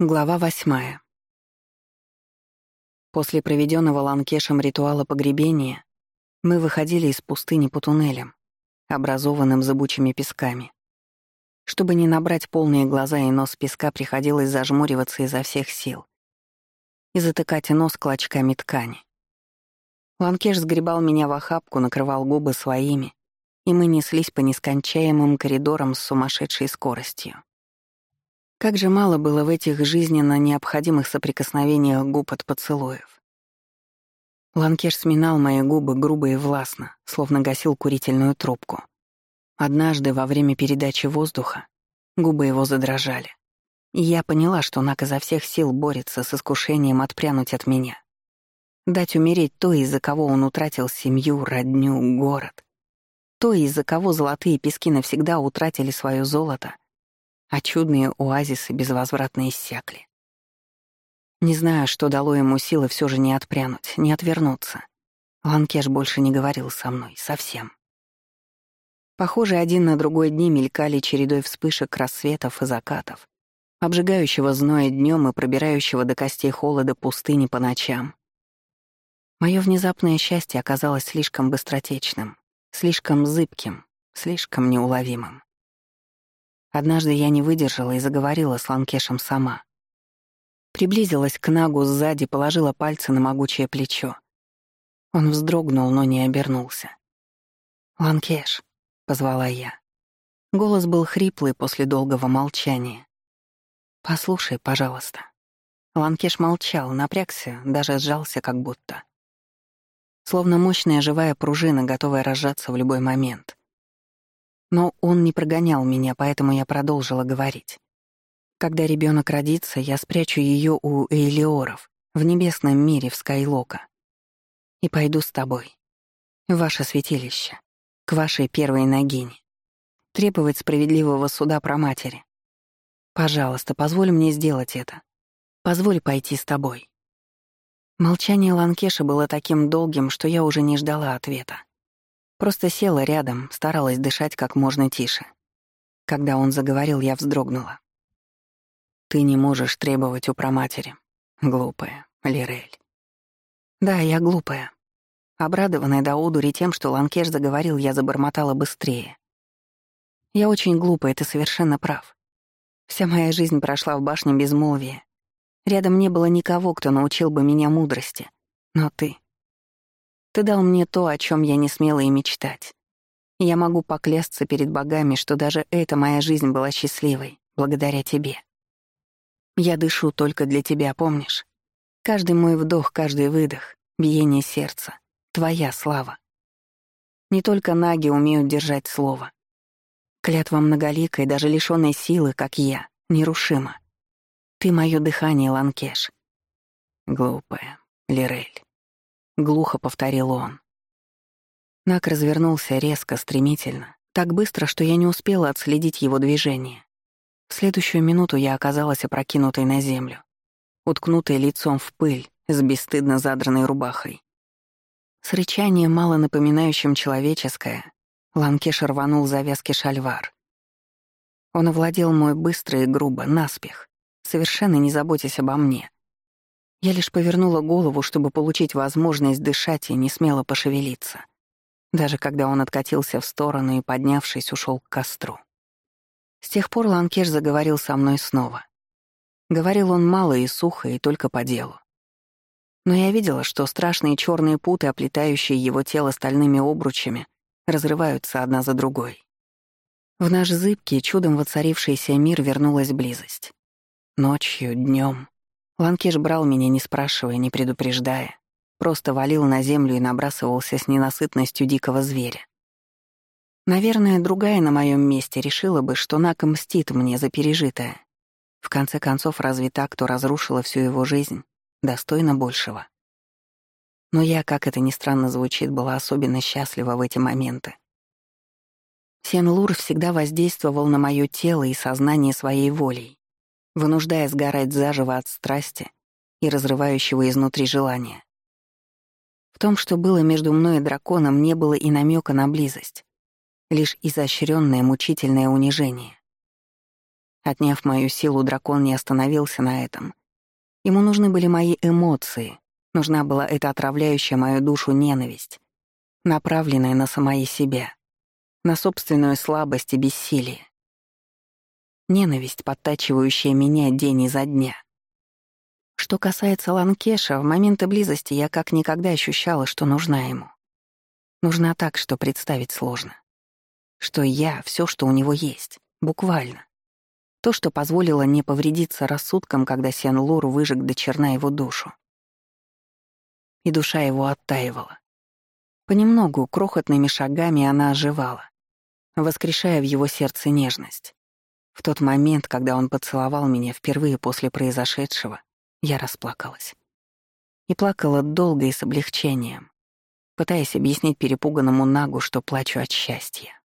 Глава восьмая. После проведенного ланкешем ритуала погребения мы выходили из пустыни по туннелям, образованным зыбучими песками. Чтобы не набрать полные глаза и нос песка, приходилось зажмуриваться изо всех сил и затыкать нос клочками ткани. Ланкеш сгребал меня в охапку, накрывал губы своими, и мы неслись по нескончаемым коридорам с сумасшедшей скоростью. Как же мало было в этих жизненно необходимых соприкосновениях губ от поцелуев. Ланкеш сминал мои губы грубо и властно, словно гасил курительную трубку. Однажды во время передачи воздуха губы его задрожали. И я поняла, что Нак изо всех сил борется с искушением отпрянуть от меня. Дать умереть то, из-за кого он утратил семью, родню, город. То, из-за кого золотые пески навсегда утратили свое золото — а чудные оазисы безвозвратно иссякли. Не знаю, что дало ему силы все же не отпрянуть, не отвернуться. Ланкеш больше не говорил со мной, совсем. Похоже, один на другой дни мелькали чередой вспышек рассветов и закатов, обжигающего зноя днем и пробирающего до костей холода пустыни по ночам. Мое внезапное счастье оказалось слишком быстротечным, слишком зыбким, слишком неуловимым. Однажды я не выдержала и заговорила с Ланкешем сама. Приблизилась к Нагу сзади, положила пальцы на могучее плечо. Он вздрогнул, но не обернулся. «Ланкеш», — позвала я. Голос был хриплый после долгого молчания. «Послушай, пожалуйста». Ланкеш молчал, напрягся, даже сжался как будто. Словно мощная живая пружина, готовая разжаться в любой момент. Но он не прогонял меня, поэтому я продолжила говорить. Когда ребенок родится, я спрячу ее у Эйлиоров, в небесном мире, в Скайлока. И пойду с тобой. В ваше святилище. К вашей первой ногине. Требовать справедливого суда про матери. Пожалуйста, позволь мне сделать это. Позволь пойти с тобой. Молчание Ланкеша было таким долгим, что я уже не ждала ответа. Просто села рядом, старалась дышать как можно тише. Когда он заговорил, я вздрогнула. «Ты не можешь требовать у проматери. Глупая, Лирель». «Да, я глупая». Обрадованная до удури тем, что Ланкеш заговорил, я забормотала быстрее. «Я очень глупая, ты совершенно прав. Вся моя жизнь прошла в башне безмолвия. Рядом не было никого, кто научил бы меня мудрости. Но ты... Ты дал мне то, о чем я не смела и мечтать. Я могу поклясться перед богами, что даже эта моя жизнь была счастливой, благодаря тебе. Я дышу только для тебя, помнишь? Каждый мой вдох, каждый выдох, биение сердца — твоя слава. Не только наги умеют держать слово. Клятва многоликой, даже лишённой силы, как я, нерушима. Ты — мое дыхание, Ланкеш. Глупая, Лирель. — глухо повторил он. Нак развернулся резко, стремительно, так быстро, что я не успела отследить его движение. В следующую минуту я оказалась опрокинутой на землю, уткнутой лицом в пыль с бесстыдно задранной рубахой. С рычанием, мало напоминающим человеческое, Ланкеш рванул завязки шальвар. Он овладел мой быстро и грубо, наспех, совершенно не заботясь обо мне. Я лишь повернула голову, чтобы получить возможность дышать и не смело пошевелиться. Даже когда он откатился в сторону и, поднявшись, ушел к костру. С тех пор Ланкеш заговорил со мной снова. Говорил он мало и сухо, и только по делу. Но я видела, что страшные черные путы, оплетающие его тело стальными обручами, разрываются одна за другой. В наш зыбкий, чудом воцарившийся мир вернулась близость. Ночью, днем, Ланкеш брал меня, не спрашивая, не предупреждая. Просто валил на землю и набрасывался с ненасытностью дикого зверя. Наверное, другая на моем месте решила бы, что Нак мстит мне за пережитое. В конце концов, разве так, кто разрушила всю его жизнь, достойна большего? Но я, как это ни странно звучит, была особенно счастлива в эти моменты. Сен-Лур всегда воздействовал на мое тело и сознание своей волей вынуждая сгорать заживо от страсти и разрывающего изнутри желания. В том, что было между мной и драконом, не было и намека на близость, лишь изощренное мучительное унижение. Отняв мою силу, дракон не остановился на этом. Ему нужны были мои эмоции, нужна была эта отравляющая мою душу ненависть, направленная на самое себя, на собственную слабость и бессилие. Ненависть, подтачивающая меня день изо дня. Что касается Ланкеша, в моменты близости я как никогда ощущала, что нужна ему. Нужна так, что представить сложно. Что я — все, что у него есть, буквально. То, что позволило не повредиться рассудком, когда Сен-Лур выжег до черна его душу. И душа его оттаивала. Понемногу, крохотными шагами она оживала, воскрешая в его сердце нежность. В тот момент, когда он поцеловал меня впервые после произошедшего, я расплакалась. И плакала долго и с облегчением, пытаясь объяснить перепуганному Нагу, что плачу от счастья.